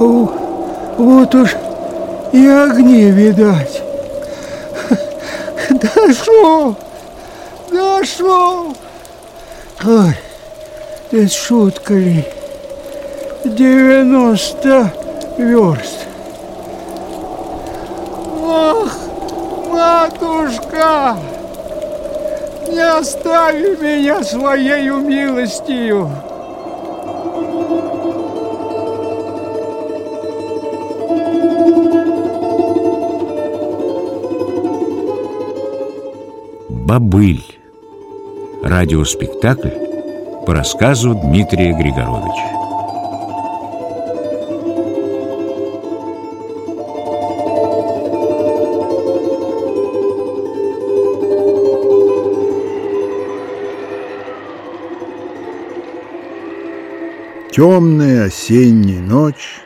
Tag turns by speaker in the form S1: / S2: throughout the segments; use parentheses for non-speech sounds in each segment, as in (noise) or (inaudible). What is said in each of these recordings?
S1: О, вот уж и огни видать. (laughs) Дошел! Дошел! Ой, это шутка ли? Девяносто верст. Ах, матушка! Не остави меня своей милостью!
S2: «Бобыль» – радиоспектакль по рассказу Дмитрия Григоровича.
S3: Темная осенняя ночь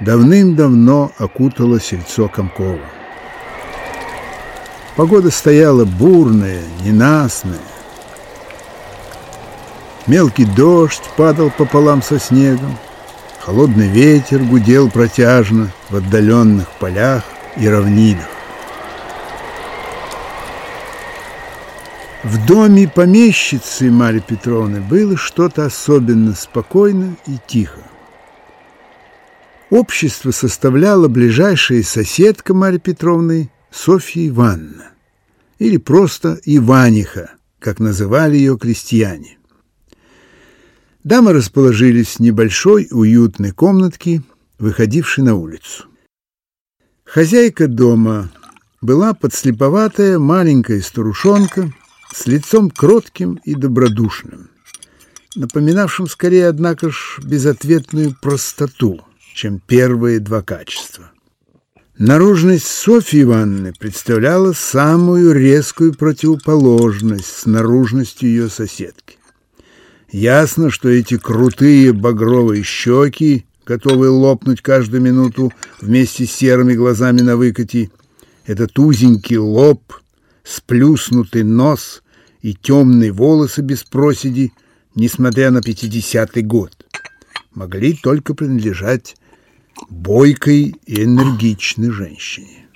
S3: давным-давно окутала сельцо Комкова. Погода стояла бурная, ненастная. Мелкий дождь падал пополам со снегом. Холодный ветер гудел протяжно в отдаленных полях и равнинах. В доме помещицы Марьи Петровны было что-то особенно спокойно и тихо. Общество составляла ближайшая соседка Марьи Петровны Софья Ивановна, или просто Иваниха, как называли ее крестьяне. Дамы расположились в небольшой уютной комнатке, выходившей на улицу. Хозяйка дома была подслеповатая маленькая старушонка с лицом кротким и добродушным, напоминавшим скорее, однако ж, безответную простоту, чем первые два качества. Наружность Софьи Ивановны представляла самую резкую противоположность с наружностью ее соседки. Ясно, что эти крутые багровые щеки, готовые лопнуть каждую минуту вместе с серыми глазами на выкате, этот узенький лоб — сплюснутый нос и темные волосы без проседи, несмотря на пятидесятый год, могли только принадлежать бойкой и энергичной женщине.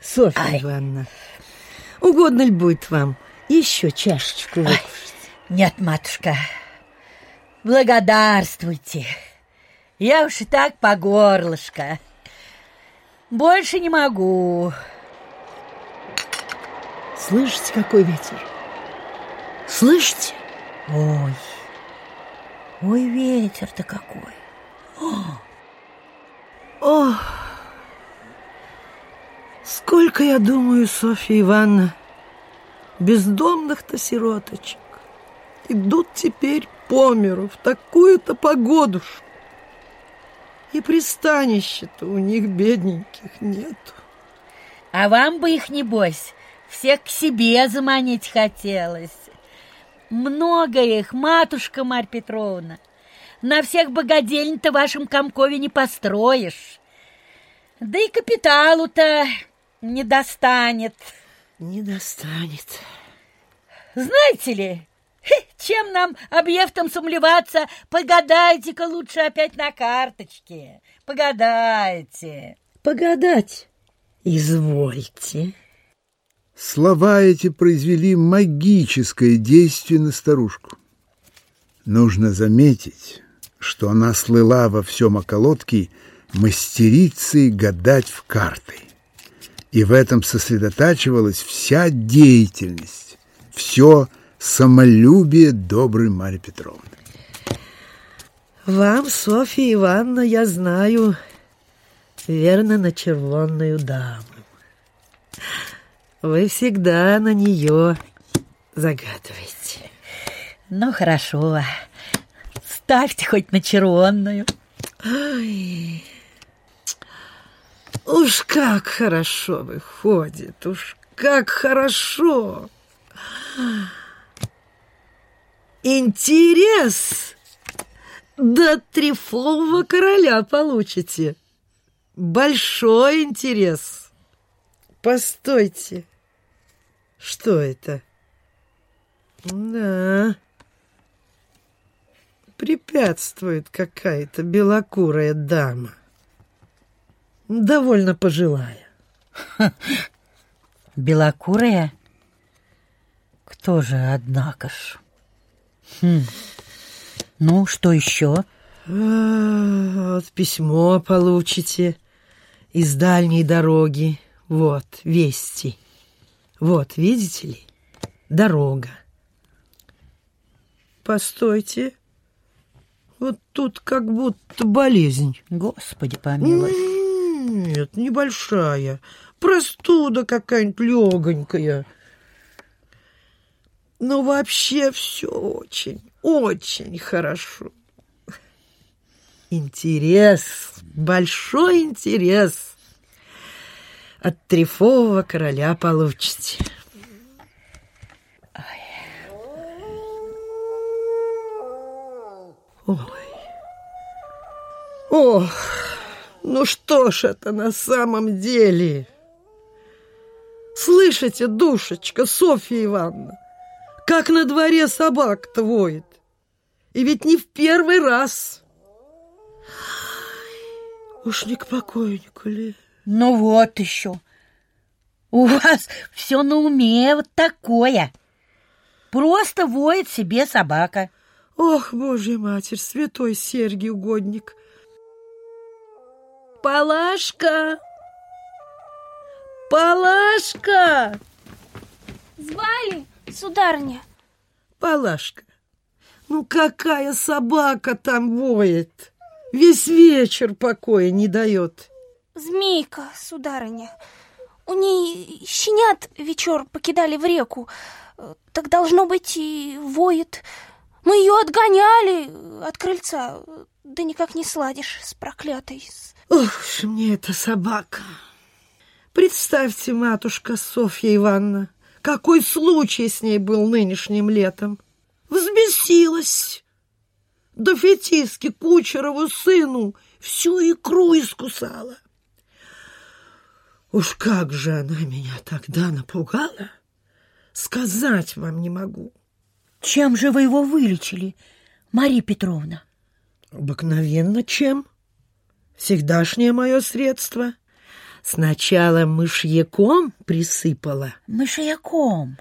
S4: Софья Ай. Ивановна, угодно ли будет вам еще чашечку
S5: выпить? Нет, матушка, благодарствуйте. Я уж и так по горлышко. Больше не могу.
S4: Слышите, какой ветер? Слышите?
S5: Ой, ой, ветер-то какой.
S4: О, сколько, я думаю, Софья Ивановна, бездомных-то сироточек идут теперь по миру в такую-то погодушку. И пристанища-то у них бедненьких нету.
S5: А вам бы их, небось, всех к себе заманить хотелось. Много их, матушка Марь Петровна. На всех богадельни-то в вашем Комкове не построишь. Да и капиталу-то не достанет.
S4: Не достанет.
S5: Знаете ли, чем нам объектом сумлеваться? Погадайте-ка лучше опять на карточке. Погадайте.
S4: Погадать? Извольте.
S3: Слова эти произвели магическое действие на старушку. Нужно заметить, что она слыла во всем околотке мастерицей гадать в карты. И в этом сосредотачивалась вся деятельность, все самолюбие доброй Марьи Петровны.
S4: Вам, Софья Ивановна, я знаю, верно на червонную даму. Вы всегда на нее загадываете.
S5: Ну, хорошо. Ставьте хоть на червонную.
S4: Ай, уж как хорошо выходит, уж как хорошо. Интерес! До трифового короля получите. Большой интерес. Постойте. Что это? Да, препятствует какая-то белокурая дама. Довольно пожилая. (laughs)
S5: Белокурая? Кто же, однако ж? Хм. Ну, что еще?
S4: А, вот письмо получите из дальней дороги. Вот, вести. Вот, видите ли, дорога. Постойте. Вот тут как будто болезнь.
S5: Господи помилуй.
S4: Нет, небольшая. Простуда какая-нибудь легонькая. Но вообще все очень, очень хорошо. Интерес, большой интерес от трефового короля получите. Ой. Ох, ну что ж это на самом деле? Слышите, душечка, Софья Ивановна, как на дворе собак-то. И ведь не в первый раз. Уж не к покойнику ли?
S5: Ну вот еще. У вас все на уме вот такое. Просто воет себе собака.
S4: Ох, Божья Матерь, святой Сергий угодник. Палашка! Палашка!
S6: Звали, сударыня?
S4: Палашка, ну какая собака там воет? Весь вечер покоя не дает.
S6: Змейка, сударыня. У ней щенят вечер покидали в реку. Так должно быть и воет. Мы ее отгоняли от крыльца, да никак не сладишь с проклятой.
S4: Ох уж мне эта собака. Представьте, матушка Софья Ивановна, какой случай с ней был нынешним летом. Взбесилась. До Фетиски кучерову сыну всю икру искусала. Уж как же она меня тогда напугала, сказать вам не могу.
S5: Чем же вы его вылечили, Мария Петровна?
S4: Обыкновенно чем? Всегдашнее мое средство. Сначала мышьяком присыпала.
S5: Мышьяком?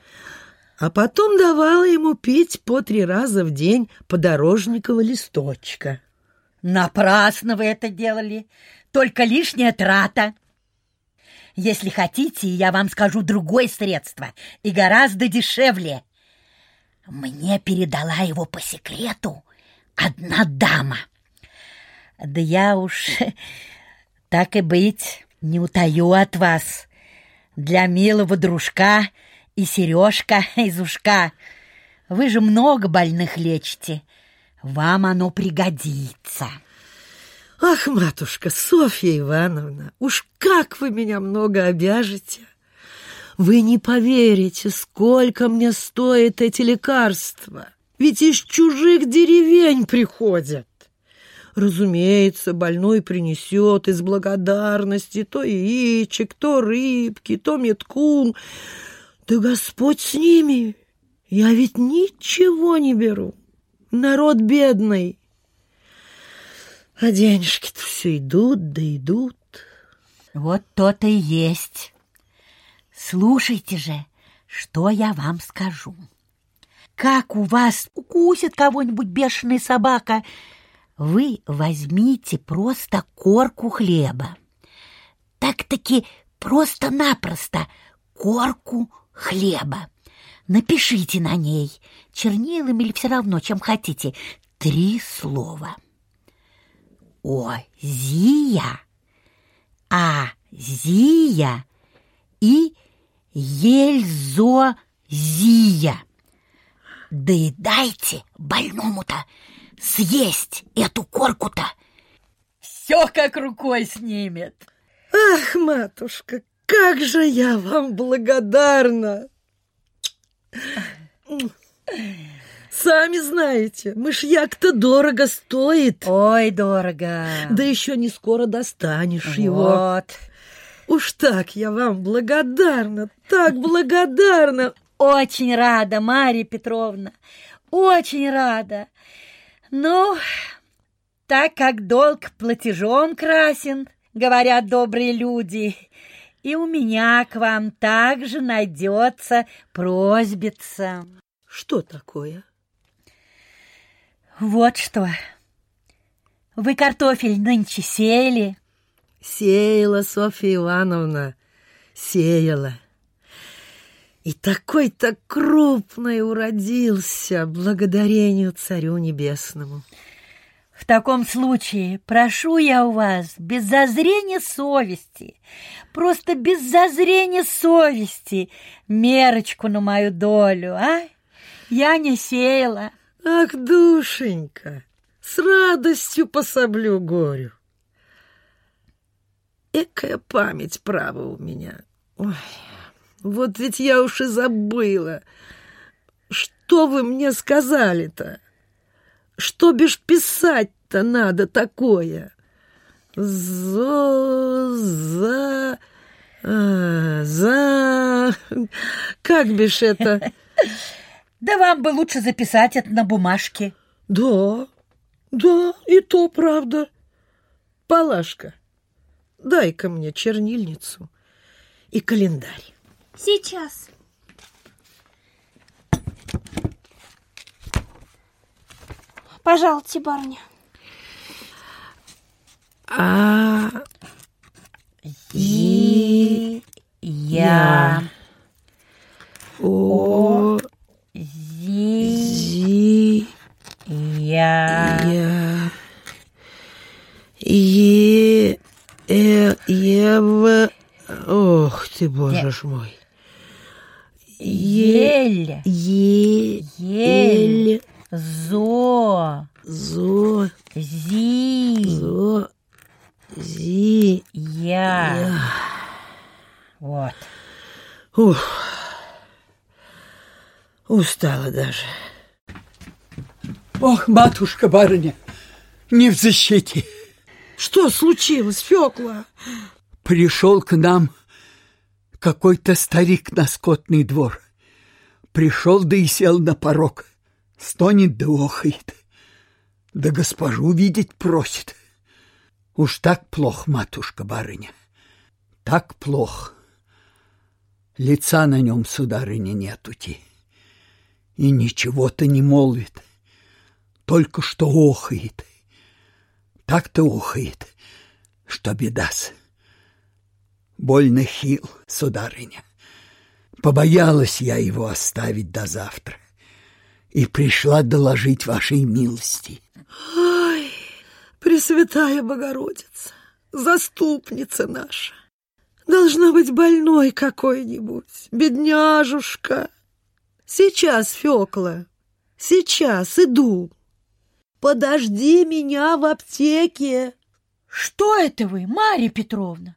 S4: А потом давала ему пить по три раза в день подорожникового листочка.
S5: Напрасно вы это делали. Только лишняя трата. Если хотите, я вам скажу другое средство и гораздо дешевле. Мне передала его по секрету одна дама. Да я уж, (laughs) так и быть, не утаю от вас. Для милого дружка и сережка из ушка. Вы же много больных лечите. Вам оно пригодится.
S4: Ах, матушка Софья Ивановна, уж как вы меня много обяжете. Вы не поверите, сколько мне стоят эти лекарства. Ведь из чужих деревень приходят. Разумеется, больной принесет из благодарности то яичек, то рыбки, то метку. Да Господь с ними. Я ведь ничего не беру. Народ бедный. А денежки-то все идут, да идут.
S5: Вот то-то и есть. Слушайте же, что я вам скажу. Как у вас укусит кого-нибудь бешеная собака, вы возьмите просто корку хлеба. Так-таки просто-напросто корку хлеба. Напишите на ней, чернилами или все равно, чем хотите, три слова. О-зия, А-зия и Ельзо-зия. Доедайте больному-то съесть эту корку-то. Все как рукой снимет.
S4: Ах, матушка, как же я вам благодарна! Сами знаете, мышьяк-то дорого стоит.
S5: Ой, дорого.
S4: Да еще не скоро достанешь
S5: вот.
S4: его. Уж так я вам благодарна, так благодарна.
S5: Очень рада, Марья Петровна, очень рада. Ну, так как долг платежом красен, говорят добрые люди, и у меня к вам также найдется просьбица.
S4: Что такое?
S5: Вот что. Вы картофель нынче сеяли?
S4: Сеяла, Софья Ивановна, сеяла. И такой-то крупный уродился, благодарению Царю Небесному.
S5: В таком случае прошу я у вас без зазрения совести, просто без зазрения совести, мерочку на мою долю, а? Я не сеяла.
S4: Ах, душенька, с радостью пособлю горю. Экая память права у меня. Ой, вот ведь я уж и забыла. Что вы мне сказали-то? Что бишь писать-то надо такое? Зо, за, а, за... Как бишь это? (laughs)
S5: Да вам бы лучше записать это на бумажке.
S4: Да, да, и то правда. Палашка, дай-ка мне чернильницу и календарь.
S6: Сейчас. Пожалуйте, барыня.
S4: А
S5: И я
S4: о
S5: зи
S4: зи
S5: я
S4: я е э ев ох ж мой
S5: ель
S4: е
S5: ель
S4: эль
S5: зо
S4: зо
S5: зи
S4: зо зи
S5: я. Вот.
S4: Ух, устала даже.
S1: Ох, матушка-барыня, не в защите.
S4: Что случилось, Фёкла?
S1: Пришел к нам какой-то старик на скотный двор. Пришел да и сел на порог. Стонет да охает. Да госпожу видеть просит. Уж так плохо, матушка-барыня. Так плохо. Лица на нем, сударыня, нетути. И ничего-то не молвит. Только что охает. Так-то охает, что беда-с. Больно хил, сударыня. Побоялась я его оставить до завтра и пришла доложить вашей милости.
S4: Ай, Пресвятая Богородица, заступница наша. Должна быть больной какой-нибудь, бедняжушка. Сейчас, Фёкла, сейчас иду. Подожди меня в аптеке.
S5: Что это вы, Марья Петровна?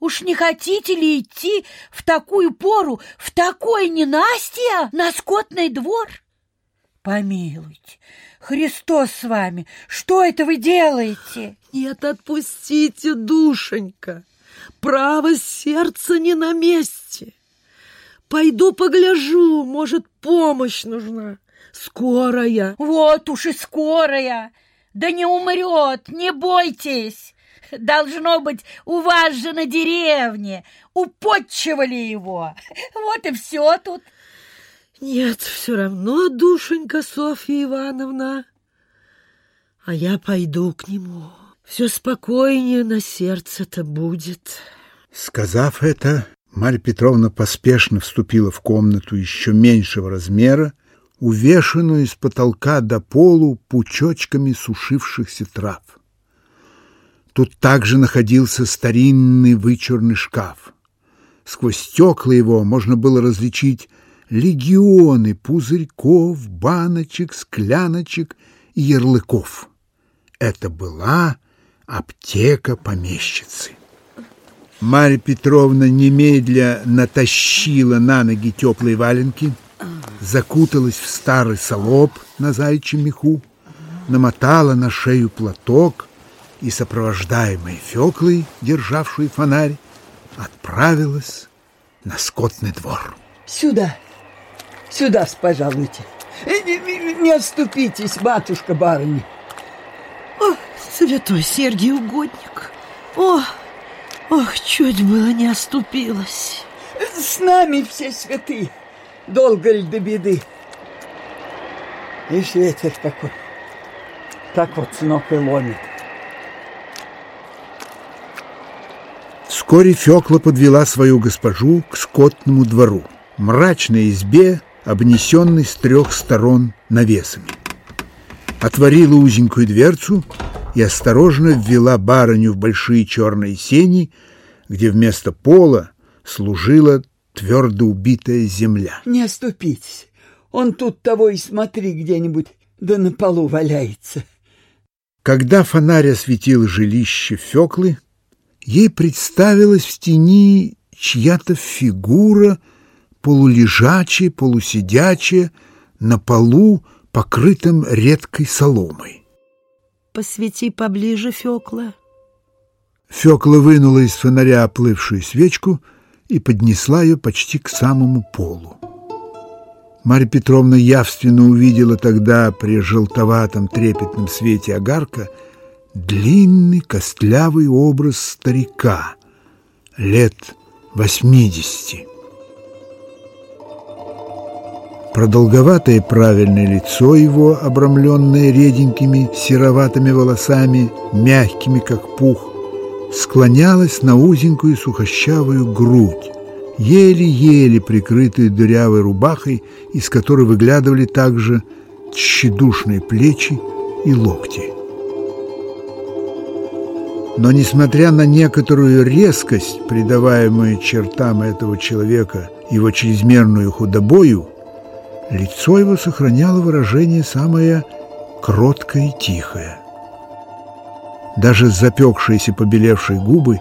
S5: Уж не хотите ли идти в такую пору, в такое ненастье на скотный двор? Помилуйте, Христос с вами, что это вы делаете?
S4: Нет, отпустите, душенька. Право сердце не на месте. Пойду погляжу, может, помощь нужна. Скорая.
S5: Вот уж и скорая. Да не умрет, не бойтесь. Должно быть, у вас же на деревне употчевали его. Вот и все тут.
S4: Нет, все равно, душенька Софья Ивановна. А я пойду к нему. Все спокойнее на сердце-то будет.
S3: Сказав это, Марья Петровна поспешно вступила в комнату еще меньшего размера, увешанную с потолка до полу пучочками сушившихся трав. Тут также находился старинный вычурный шкаф. Сквозь стекла его можно было различить легионы пузырьков, баночек, скляночек и ярлыков. Это была аптека помещицы. Марья Петровна немедля натащила на ноги теплые валенки, закуталась в старый солоб на зайчьем меху, намотала на шею платок и, сопровождаемой Феклой, державшей фонарь, отправилась на скотный двор.
S7: Сюда, сюда пожалуйте. Э, Не оступитесь, матушка барыня.
S4: О, святой Сергий угодник. О, ох, чуть было не оступилась.
S7: С нами все святые. Долго ли до беды? Ишь, ветер такой. Так вот с ног и ломит.
S3: Вскоре Фёкла подвела свою госпожу к скотному двору, мрачной избе, обнесенной с трех сторон навесами. Отворила узенькую дверцу и осторожно ввела барыню в большие черные сени, где вместо пола служила твердо убитая земля.
S7: Не оступитесь. Он тут того и смотри где-нибудь, да на полу валяется.
S3: Когда фонарь осветил жилище Феклы, ей представилась в тени чья-то фигура, полулежачая, полусидячая, на полу, покрытым редкой соломой.
S4: Посвети поближе, Фёкла.
S3: Фёкла вынула из фонаря оплывшую свечку и поднесла ее почти к самому полу. Марья Петровна явственно увидела тогда при желтоватом трепетном свете огарка длинный костлявый образ старика лет восьмидесяти. Продолговатое правильное лицо его, обрамленное реденькими сероватыми волосами, мягкими, как пух, склонялось на узенькую сухощавую грудь, еле-еле прикрытую дырявой рубахой, из которой выглядывали также тщедушные плечи и локти. Но, несмотря на некоторую резкость, придаваемую чертам этого человека его чрезмерную худобою, лицо его сохраняло выражение самое кроткое и тихое. Даже запекшиеся побелевшие губы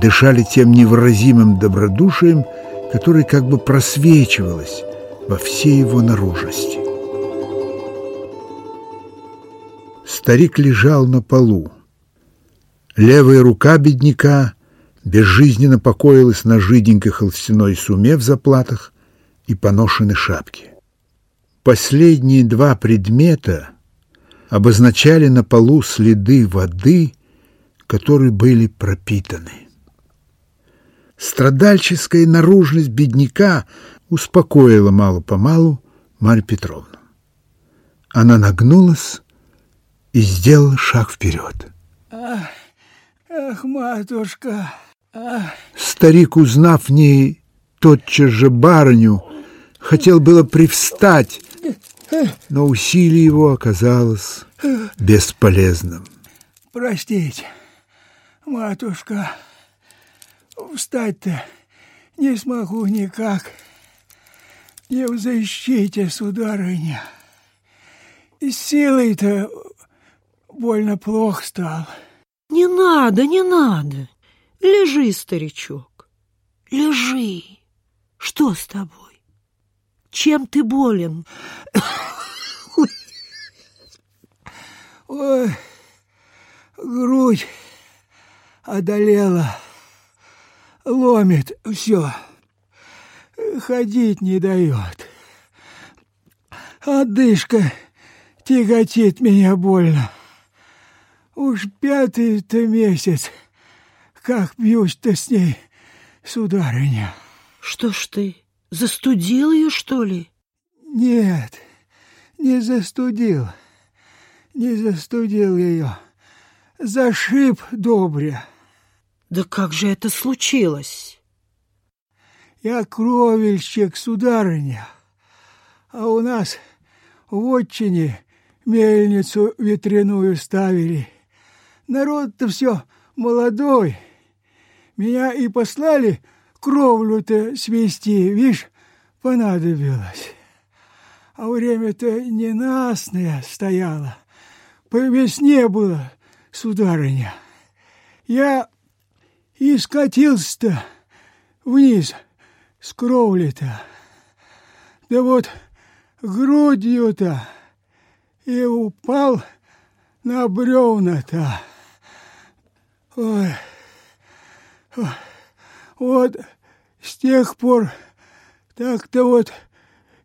S3: дышали тем невыразимым добродушием, которое как бы просвечивалось во всей его наружности. Старик лежал на полу. Левая рука бедняка безжизненно покоилась на жиденькой холстяной суме в заплатах и поношенной шапке. Последние два предмета обозначали на полу следы воды, которые были пропитаны. Страдальческая наружность бедняка успокоила мало-помалу Марью Петровну. Она нагнулась и сделала шаг вперед.
S7: Ах, ах матушка, ах.
S3: Старик, узнав в ней тотчас же барыню, хотел было привстать, но усилие его оказалось бесполезным.
S7: Простите, матушка, встать-то не смогу никак. Не в защите, сударыня. И силой-то больно плохо стал.
S4: Не надо, не надо. Лежи, старичок. Лежи. Что с тобой? Чем ты болен?
S7: Ой, грудь одолела, ломит все, ходить не дает. Одышка тяготит меня больно. Уж пятый-то месяц, как бьюсь-то с ней, сударыня.
S4: Что ж ты, застудил ее, что ли?
S7: Нет, не застудил, не застудил ее. Зашиб добря.
S4: Да как же это случилось?
S7: Я кровельщик, сударыня, а у нас в отчине мельницу ветряную ставили. Народ-то все молодой. Меня и послали кровлю-то свести, видишь, понадобилось. А время-то ненастное стояло. По весне было, сударыня. Я и скатился-то вниз с кровли-то. Да вот грудью-то и упал на бревна-то. Ой, вот с тех пор так-то вот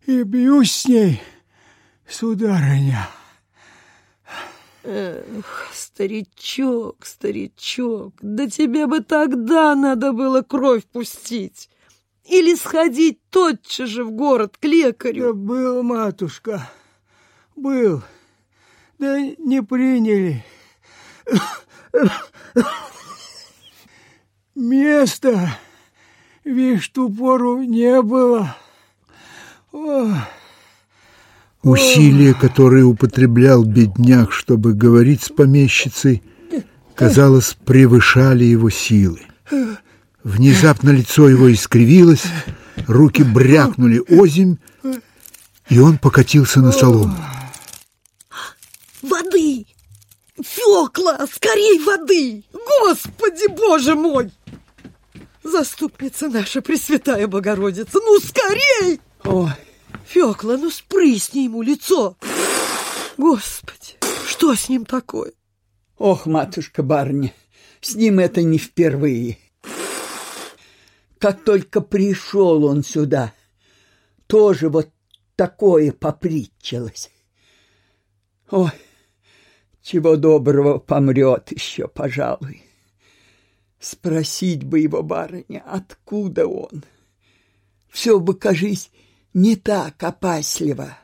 S7: и бьюсь с ней сударыня.
S4: Эх, старичок, старичок, да тебе бы тогда надо было кровь пустить. Или сходить тотчас же в город к лекарю.
S7: Да был, матушка, был. Да не приняли. Места, видишь, ту пору не было. Ох.
S3: Усилия, которые употреблял бедняк, чтобы говорить с помещицей, казалось, превышали его силы. Внезапно лицо его искривилось, руки брякнули озимь, и он покатился на солому.
S4: Воды! Фёкла, скорей воды! Господи, Боже мой! Заступница наша, Пресвятая Богородица, ну скорей!
S1: Ой,
S4: Фёкла, ну спрысни ему лицо! Господи, что с ним такое?
S1: ох, матушка барыня, с ним это не впервые. Как только пришел он сюда, тоже вот такое попритчилось. Ой, чего доброго помрет еще, пожалуй. Спросить бы его, барыня, откуда он? Все бы, кажись, не так опасливо.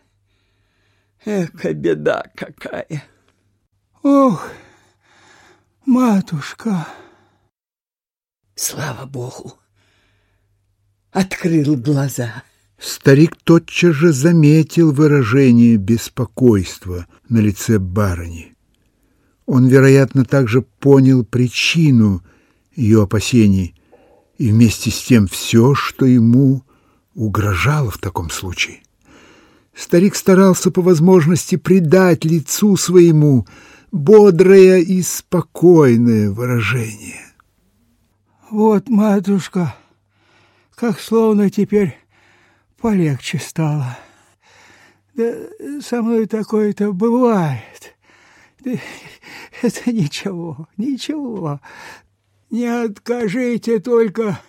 S1: Эка беда какая!
S7: Ох, матушка!
S1: Слава Богу! Открыл глаза.
S3: Старик тотчас же заметил выражение беспокойства на лице барыни. Он, вероятно, также понял причину ее опасений и вместе с тем все, что ему угрожало в таком случае. Старик старался по возможности придать лицу своему бодрое и спокойное выражение.
S7: Вот, матушка, как словно теперь полегче стало. Да со мной такое-то бывает. (laughs) Это ничего, ничего. Не откажите только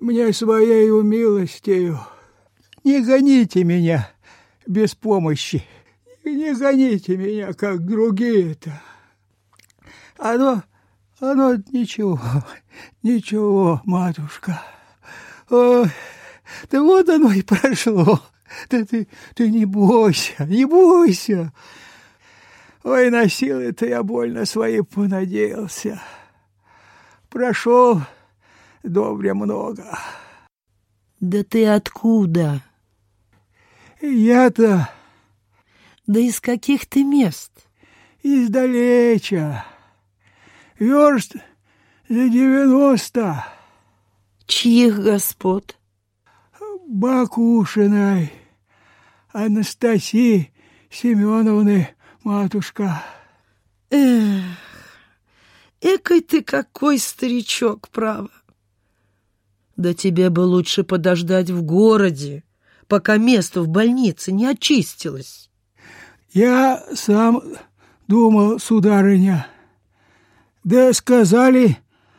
S7: мне своей милостью. Не гоните меня без помощи. Не гоните меня, как другие-то. Оно, оно ничего, (laughs) ничего, матушка. Ой, да вот оно и прошло. Да ты, ты не бойся, не бойся. Ой, на силы-то я больно свои понадеялся. Прошел добре много.
S4: Да ты откуда?
S7: Я-то
S4: Да из каких ты мест?
S7: издалеча. Верст за девяносто.
S4: Чьих господ?
S7: Бакушиной Анастасии Семеновны, матушка.
S4: Эх, экой ты какой старичок, право. Да тебе бы лучше подождать в городе, пока место в больнице не очистилось.
S7: Я сам думал, сударыня. Да сказали,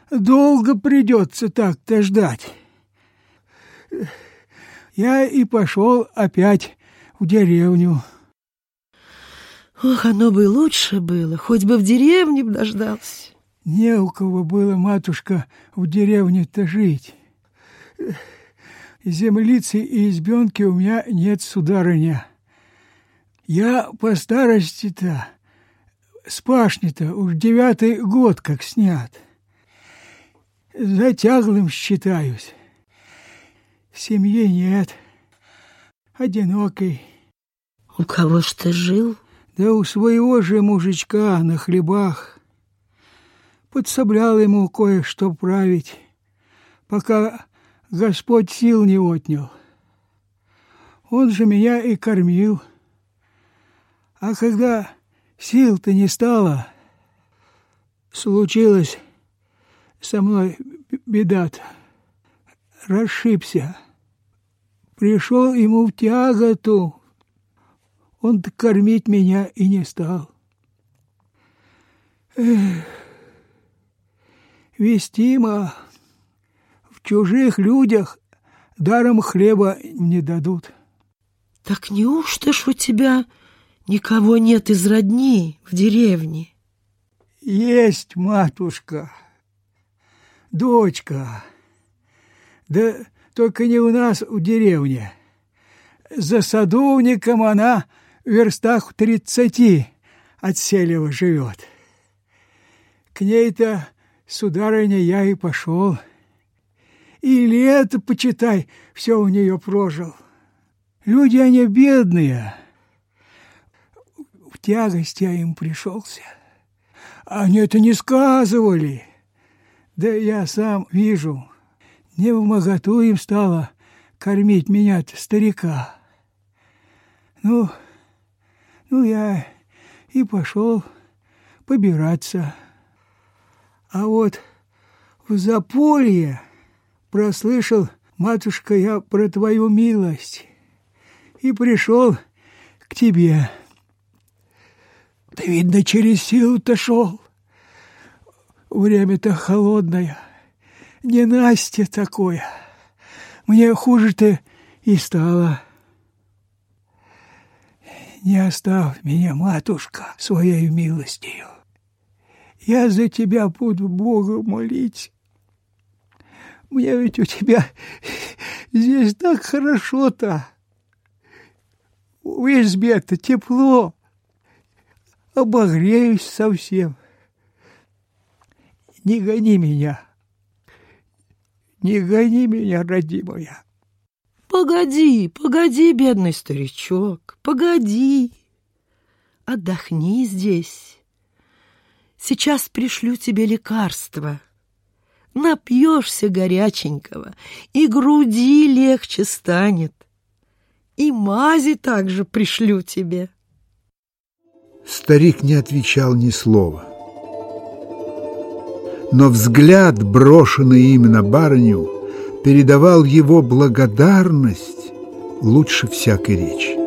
S7: долго придется так-то ждать. Я и пошел опять в деревню.
S4: Ох, оно бы лучше было, хоть бы в деревне б дождался.
S7: Не у кого было, матушка, в деревне-то жить. Землицы и избенки у меня нет, сударыня. Я по старости-то, с пашни-то уж девятый год как снят. Затяглым считаюсь. Семьи нет, одинокий.
S4: У кого ж ты жил?
S7: Да у своего же мужичка на хлебах. Подсоблял ему кое-что править, пока Господь сил не отнял. Он же меня и кормил. А когда сил-то не стало, случилось со мной беда-то. Расшибся. Пришел ему в тяготу. Он кормить меня и не стал. Эх, вестимо, в чужих людях даром хлеба не дадут.
S4: Так неужто ж у тебя никого нет из родни в деревне?
S7: Есть, матушка, дочка. Да только не у нас в деревне. За садовником она в верстах в тридцати от Селева живет. К ней-то, сударыня, я и пошел. И лето, почитай, все у нее прожил. Люди они бедные. В тягость я им пришелся. Они это не сказывали. Да я сам вижу, не в моготу им стало кормить меня старика. Ну, ну я и пошел побираться. А вот в заполье прослышал, матушка, я про твою милость и пришел к тебе. Ты, видно, через силу-то шел. Время-то холодное, не Настя такое. Мне хуже-то и стало. Не оставь меня, матушка, своей милостью. Я за тебя буду Бога молить. Мне ведь у тебя здесь так хорошо-то. В избе-то тепло. Обогреюсь совсем. Не гони меня. Не гони меня, родимая.
S4: Погоди, погоди, бедный старичок, погоди. Отдохни здесь. Сейчас пришлю тебе лекарство. Напьешься горяченького, и груди легче станет. И мази также пришлю тебе.
S3: Старик не отвечал ни слова. Но взгляд, брошенный им на барыню, передавал его благодарность лучше всякой речи.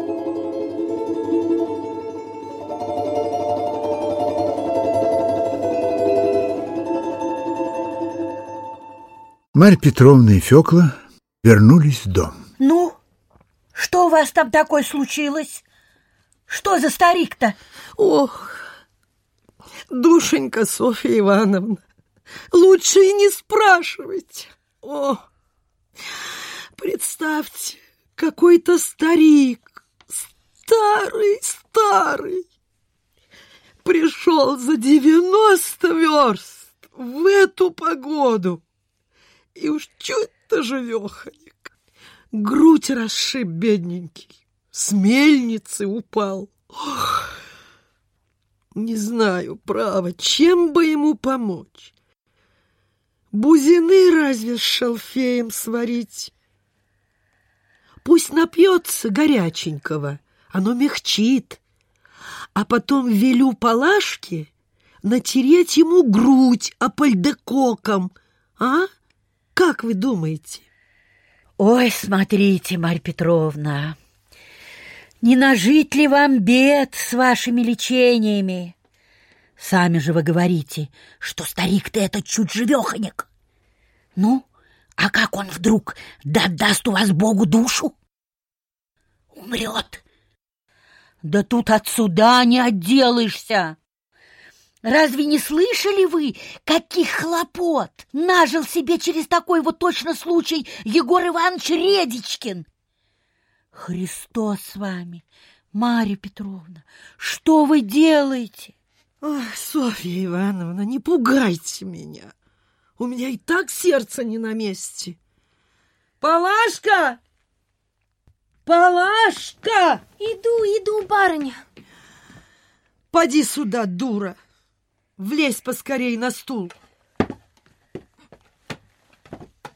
S3: Марья Петровна и Фёкла вернулись в дом.
S5: Ну, что у вас там такое случилось? Что за старик-то?
S4: Ох, душенька Софья Ивановна, лучше и не спрашивайте. О, представьте, какой-то старик, старый, старый, пришел за девяносто верст в эту погоду и уж чуть-то живеханик. Грудь расшиб бедненький, с мельницы упал. Ох, не знаю, право, чем бы ему помочь. Бузины разве с шалфеем сварить? Пусть напьется горяченького, оно мягчит. А потом велю палашке натереть ему грудь апальдекоком, а? Как вы думаете?
S5: Ой, смотрите, Марья Петровна, не нажить ли вам бед с вашими лечениями? Сами же вы говорите, что старик-то этот чуть живеханик. Ну, а как он вдруг да даст у вас Богу душу? Умрет. Да тут от суда не отделаешься. Разве не слышали вы, каких хлопот нажил себе через такой вот точно случай Егор Иванович Редичкин? Христос с вами, Марья Петровна, что вы делаете?
S4: Ой, Софья Ивановна, не пугайте меня. У меня и так сердце не на месте. Палашка! Палашка!
S6: Иду, иду, барыня.
S4: Поди сюда, дура. Влезь поскорей на стул.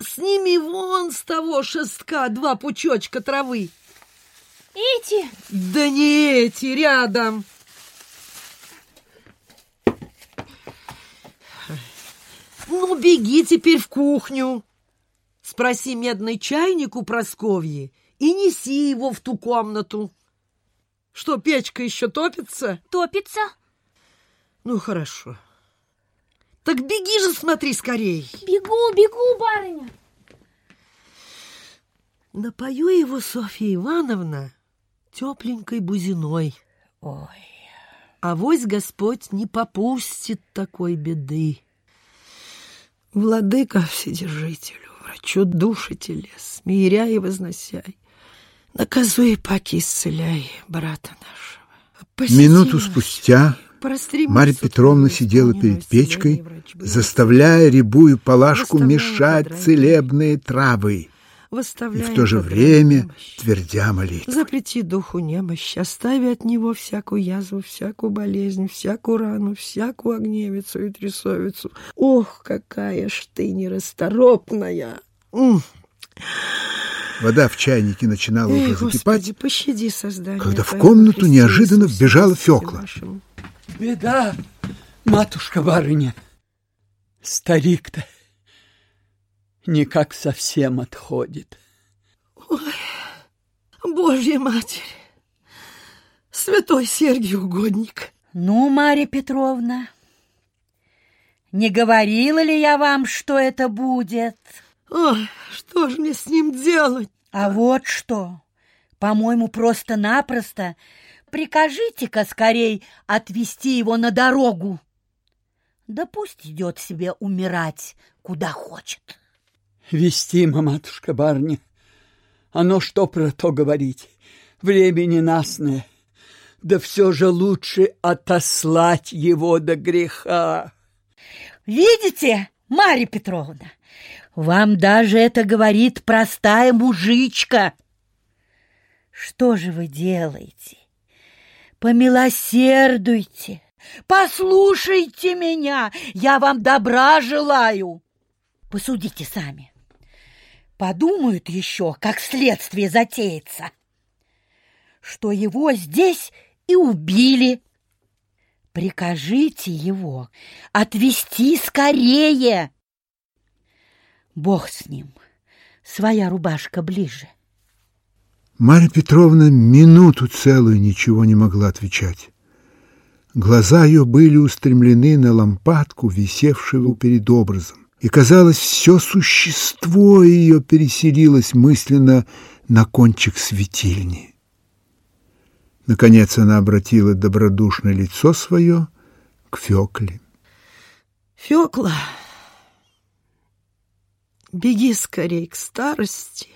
S4: Сними вон с того шестка два пучочка травы.
S6: Эти?
S4: Да не эти, рядом. Ну, беги теперь в кухню. Спроси медный чайник у Просковьи и неси его в ту комнату. Что, печка еще топится?
S6: Топится?
S4: Ну, хорошо. Так беги же, смотри скорей.
S6: Бегу, бегу, барыня.
S4: Напою его, Софья Ивановна, тепленькой бузиной.
S5: Ой,
S4: Авось Господь не попустит такой беды. Владыка Вседержителю, врачу души телес, смиряй и возносяй, наказуй и паки исцеляй брата нашего. Посети
S3: Минуту
S4: нас,
S3: спустя Марья Петровна сидела перед печкой, заставляя рябую палашку мешать целебные травы и в то же время
S4: немощь.
S3: твердя молитву.
S4: Запрети духу немощь, остави от него всякую язву, всякую болезнь, всякую рану, всякую огневицу и трясовицу. Ох, какая ж ты нерасторопная!
S3: Вода в чайнике начинала
S4: Эй,
S3: уже
S4: Господи,
S3: закипать.
S4: пощади создание.
S3: когда в комнату неожиданно вбежала Фёкла.
S1: Беда, матушка-барыня. Старик-то никак совсем отходит.
S4: Божья Матерь! Святой Сергий Угодник!
S5: ну, Марья Петровна, не говорила ли я вам, что это будет?
S4: Ой, что же мне с ним делать?
S5: А вот что, по-моему, просто-напросто прикажите-ка скорей отвезти его на дорогу. Да пусть идет себе умирать, куда хочет.
S1: Вестима, матушка-барыня. Оно что про то говорить? Время ненастное. Да все же лучше отослать его до греха.
S5: Видите, Марья Петровна, вам даже это говорит простая мужичка. Что же вы делаете? Помилосердуйте, послушайте меня, я вам добра желаю. Посудите сами. Подумают еще, как следствие затеется, что его здесь и убили. Прикажите его отвезти скорее. Бог с ним, своя рубашка ближе.
S3: Марья Петровна минуту целую ничего не могла отвечать. Глаза ее были устремлены на лампадку, висевшую перед образом, и, казалось, все существо ее переселилось мысленно на кончик светильни. Наконец она обратила добродушное лицо свое к Фекле.
S4: Фёкла, беги скорей к старости.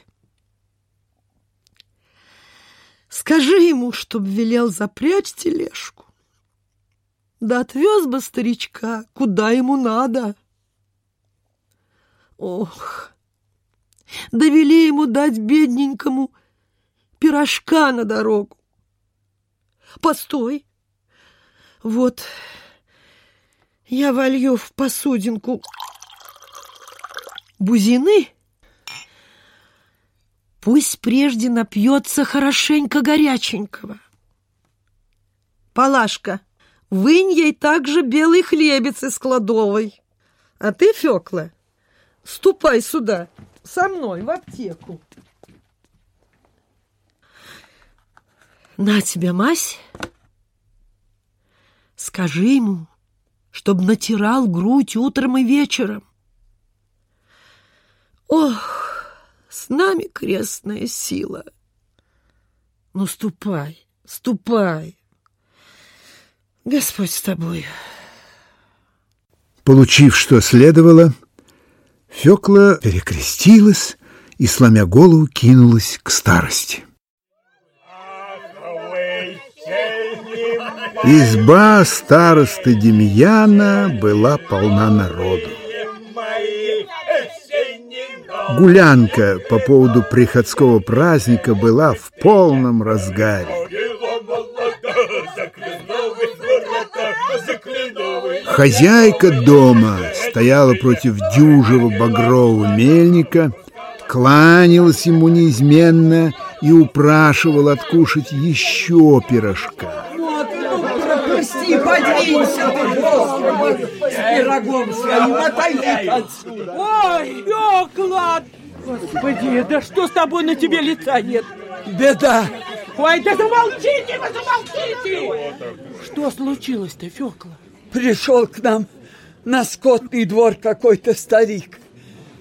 S4: Скажи ему, чтоб велел запрячь тележку. Да отвез бы старичка, куда ему надо. Ох, довели ему дать бедненькому пирожка на дорогу. Постой, вот я волью в посудинку бузины. Пусть прежде напьется хорошенько горяченького. Палашка, вынь ей также белый хлебец из кладовой. А ты, Фёкла, ступай сюда, со мной в аптеку. На тебе мазь. Скажи ему, чтоб натирал грудь утром и вечером. Ох, с нами крестная сила. Ну, ступай, ступай. Господь с тобой.
S3: Получив, что следовало, Фёкла перекрестилась и, сломя голову, кинулась к старости. Изба старосты Демьяна была полна народу. Гулянка по поводу приходского праздника была в полном разгаре. Хозяйка дома стояла против дюжего багрового мельника, кланялась ему неизменно и упрашивала откушать еще пирожка.
S1: Прости, подвинься ты, Господи, с пирогом своим, отойди отсюда.
S8: Ой, Фёкла! Господи, да что с тобой на тебе лица нет?
S1: Беда,
S8: Ой, да замолчите вы, замолчите! Что случилось-то, Фёкла?
S1: пришел к нам на скотный двор какой-то старик,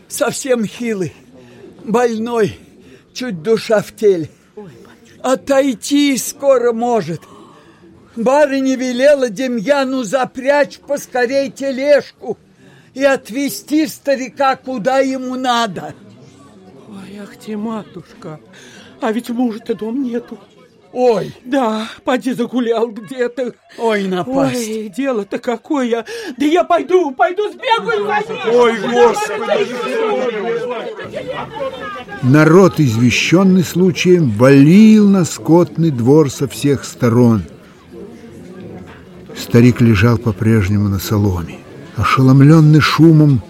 S1: совсем хилый, больной, чуть душа в теле. Отойти скоро может. Барыня велела Демьяну запрячь поскорей тележку и отвезти старика куда ему надо.
S8: Ой, ах ты, матушка, а ведь мужа-то дом нету.
S1: Ой,
S8: Да, поди загулял где-то.
S1: ой, напасть.
S8: Ой, дело-то какое. Да я пойду, пойду сбегаю ним.
S1: Ой, Господи!
S3: Народ, извещенный случаем, валил на скотный двор со всех сторон. Старик лежал по-прежнему на соломе. Ошеломленный шумом,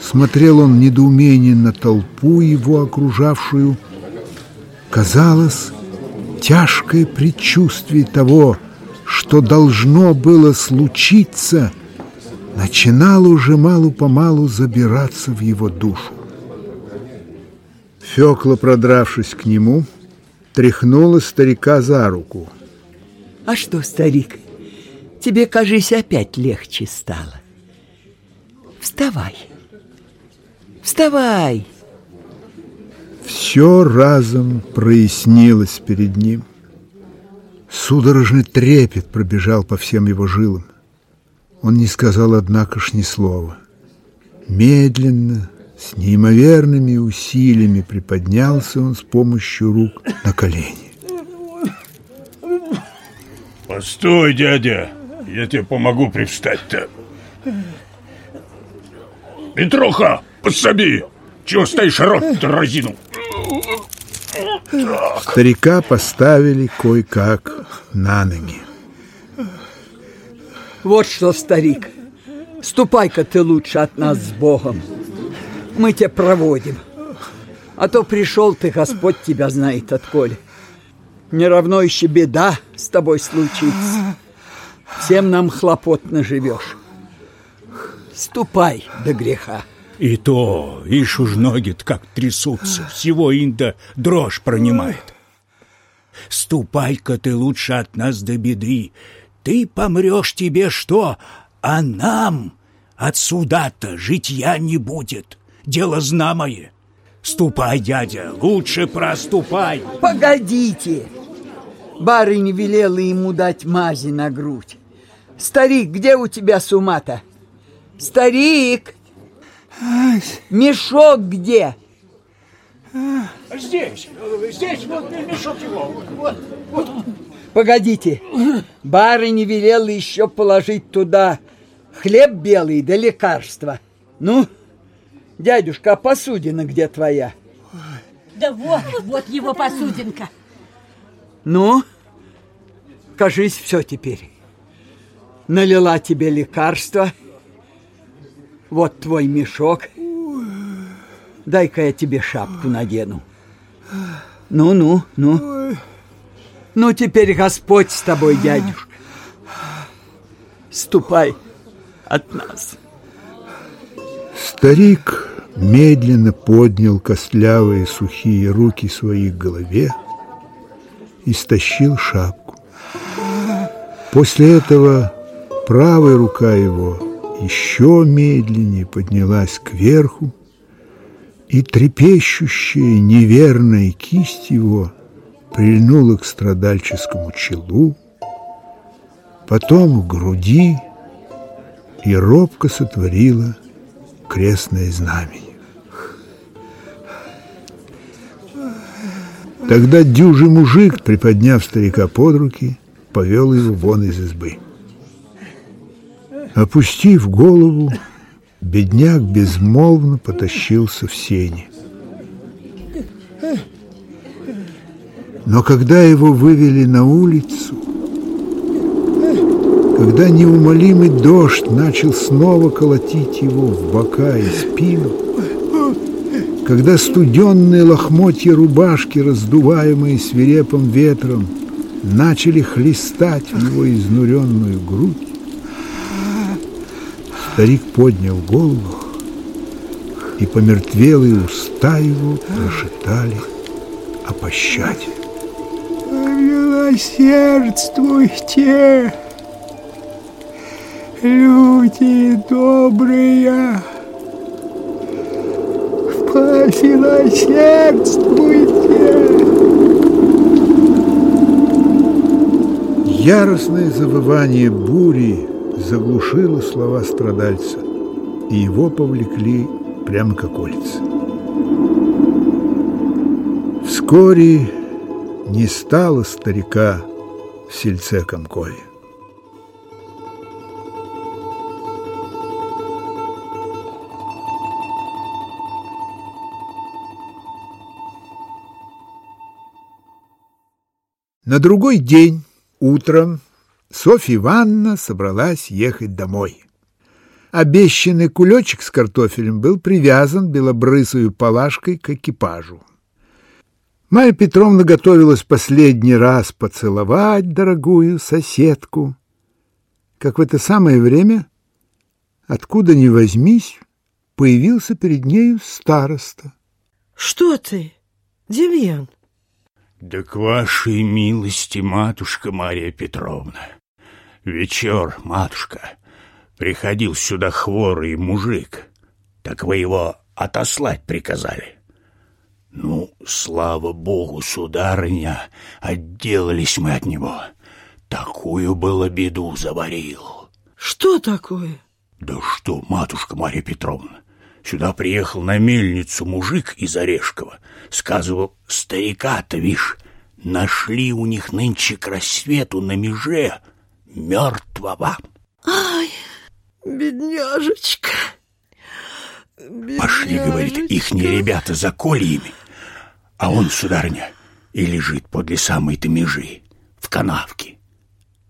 S3: смотрел он в недоумении на толпу его окружавшую. Казалось, тяжкое предчувствие того, что должно было случиться, начинало уже малу-помалу забираться в его душу. Фёкла, продравшись к нему, тряхнула старика за руку.
S1: А что, старик, тебе, кажись, опять легче стало. Вставай. Вставай.
S3: Все разом прояснилось перед ним. Судорожный трепет пробежал по всем его жилам. Он не сказал, однако ж, ни слова. Медленно, с неимоверными усилиями приподнялся он с помощью рук на колени.
S9: Постой, дядя, я тебе помогу привстать-то. Петруха, пособи! Чего стоишь, рот-то разинул?
S3: Старика поставили кое-как на ноги.
S1: Вот что, старик, ступай-ка ты лучше от нас с Богом. Мы тебя проводим. А то пришел ты, Господь тебя знает отколе. Не равно еще беда с тобой случится. Всем нам хлопотно живешь. Ступай до греха.
S10: И то, ишь уж ноги как трясутся, всего инда дрожь пронимает. Ступай-ка ты лучше от нас до беды. Ты помрешь тебе что, а нам от суда-то житья не будет. Дело знамое. Ступай, дядя, лучше проступай.
S1: Погодите. Барыня велела ему дать мази на грудь. Старик, где у тебя сума-то? Старик! Мешок где?
S8: Здесь, здесь вот мешок его. Вот, вот.
S1: Погодите. Барыня велела еще положить туда хлеб белый да лекарства. Ну, дядюшка, а посудина где твоя?
S5: Да вот, вот его посудинка.
S1: Ну, кажись, все теперь. Налила тебе лекарство. Вот твой мешок. Дай-ка я тебе шапку надену. Ну, ну, ну. Теперь Господь с тобой, дядюшка. Ступай от нас.
S3: Старик медленно поднял костлявые сухие руки свои к голове и стащил шапку. После этого правая рука его еще медленнее поднялась кверху, и трепещущая неверная кисть его прильнула к страдальческому челу, потом к груди и робко сотворила крестное знамение. Тогда дюжий мужик, приподняв старика под руки, повел его вон из избы. Опустив голову, бедняк безмолвно потащился в сени. Но когда его вывели на улицу, когда неумолимый дождь начал снова колотить его в бока и спину, когда студенные лохмотья рубашки, раздуваемые свирепым ветром, начали хлестать в его изнуренную грудь, старик поднял голову, и помертвелые уста его прошептали о пощаде.
S7: Милосердствуйте, люди добрые, помилосердствуйте.
S3: Яростное завывание бури заглушило слова страдальца, и его повлекли прямо к околице. Вскоре не стало старика в сельце Комкове. На другой день, утром, Софья Ивановна собралась ехать домой. Обещанный кулечек с картофелем был привязан белобрысою палашкой к экипажу. Марья Петровна готовилась последний раз поцеловать дорогую соседку, как в это самое время, откуда ни возьмись, появился перед нею староста.
S4: — Что ты, Демьян?
S10: Да к вашей милости, матушка Мария Петровна. Вечер, матушка, приходил сюда хворый мужик. Так вы его отослать приказали. Ну, слава богу, сударыня, отделались мы от него. Такую было беду заварил.
S4: Что такое?
S10: Да что, матушка Мария Петровна, сюда приехал на мельницу мужик из Орешкова. Сказывал, старика-то, вишь, нашли у них нынче к рассвету на меже мертвого.
S4: Ай, бедняжечка.
S10: бедняжечка. Пошли, говорит, ихние ребята за кольями. А он, сударыня, и лежит подле самой-то межи, в канавке.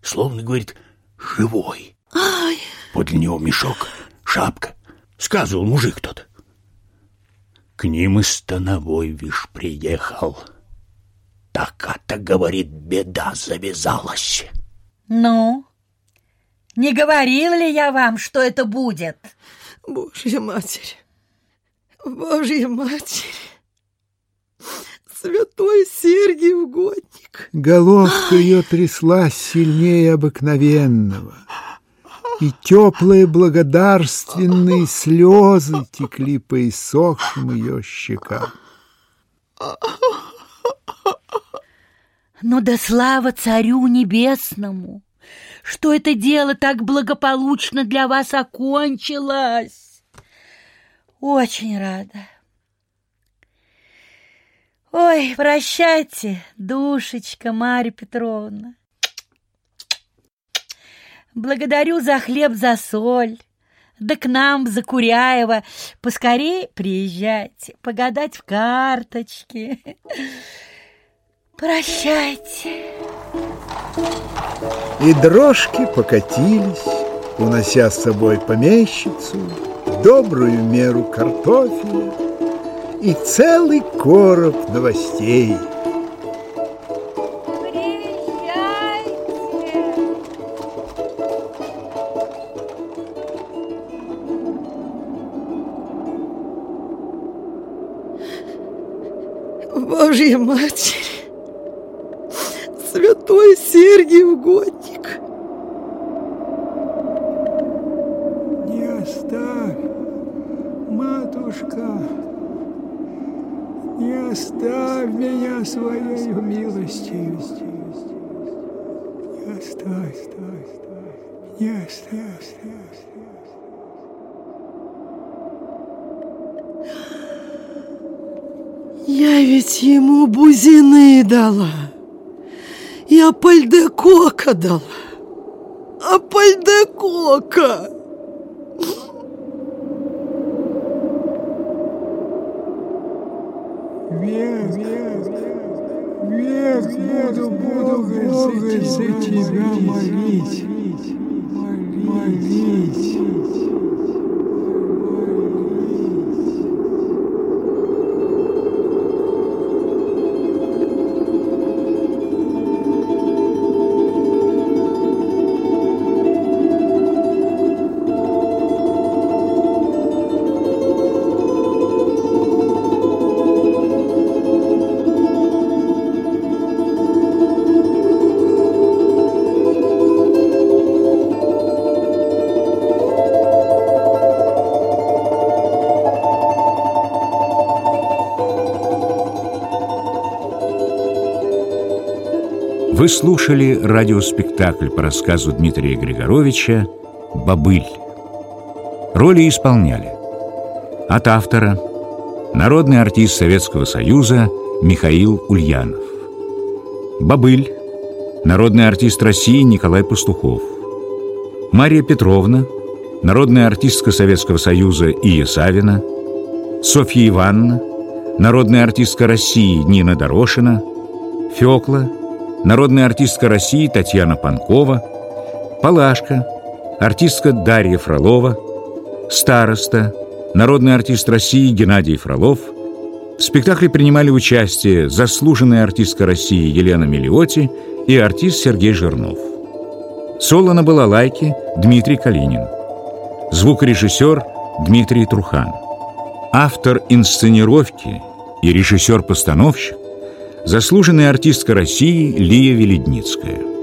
S10: Словно, говорит, живой.
S4: Ай.
S10: Подле него мешок, шапка. Сказывал мужик тот. К ним и становой, вишь, приехал. Так-то, говорит, беда завязалась.
S5: Ну, не говорил ли я вам, что это будет?
S4: Божья Матерь, Божья Матерь, святой Сергий угодник.
S3: Головка ее тряслась сильнее обыкновенного, и теплые благодарственные слезы текли по иссохшим ее щекам.
S5: Но да слава Царю Небесному, что это дело так благополучно для вас окончилось. Очень рада. Ой, прощайте, душечка Марья Петровна. Благодарю за хлеб, за соль. Да к нам, за Куряева, поскорее приезжайте, погадать в карточки. Прощайте.
S3: И дрожки покатились, унося с собой помещицу, добрую меру картофеля и целый короб новостей.
S4: Божья Матерь! святой Сергий угодник.
S7: Не оставь, матушка, не оставь меня своей милостью. Не оставь, не оставь.
S4: Я ведь ему бузины дала. Я Пальдекока дала. А Пальдекока!
S7: Век, век, век, буду, буду Бога за тебя молить, молить.
S2: Вы слушали радиоспектакль по рассказу Дмитрия Григоровича «Бобыль». Роли исполняли от автора народный артист Советского Союза Михаил Ульянов. Бобыль, народный артист России Николай Пастухов. Мария Петровна, народная артистка Советского Союза Ия Савина. Софья Ивановна, народная артистка России Нина Дорошина. Фёкла, народная артистка России Татьяна Панкова. Палашка, артистка Дарья Фролова. Староста, народный артист России Геннадий Фролов – в спектакле принимали участие заслуженная артистка России Елена Мелиоти и артист Сергей Жирнов. Соло на балалайке Дмитрий Калинин. Звукорежиссер Дмитрий Трухан. Автор инсценировки и режиссер-постановщик заслуженная артистка России Лия Веледницкая.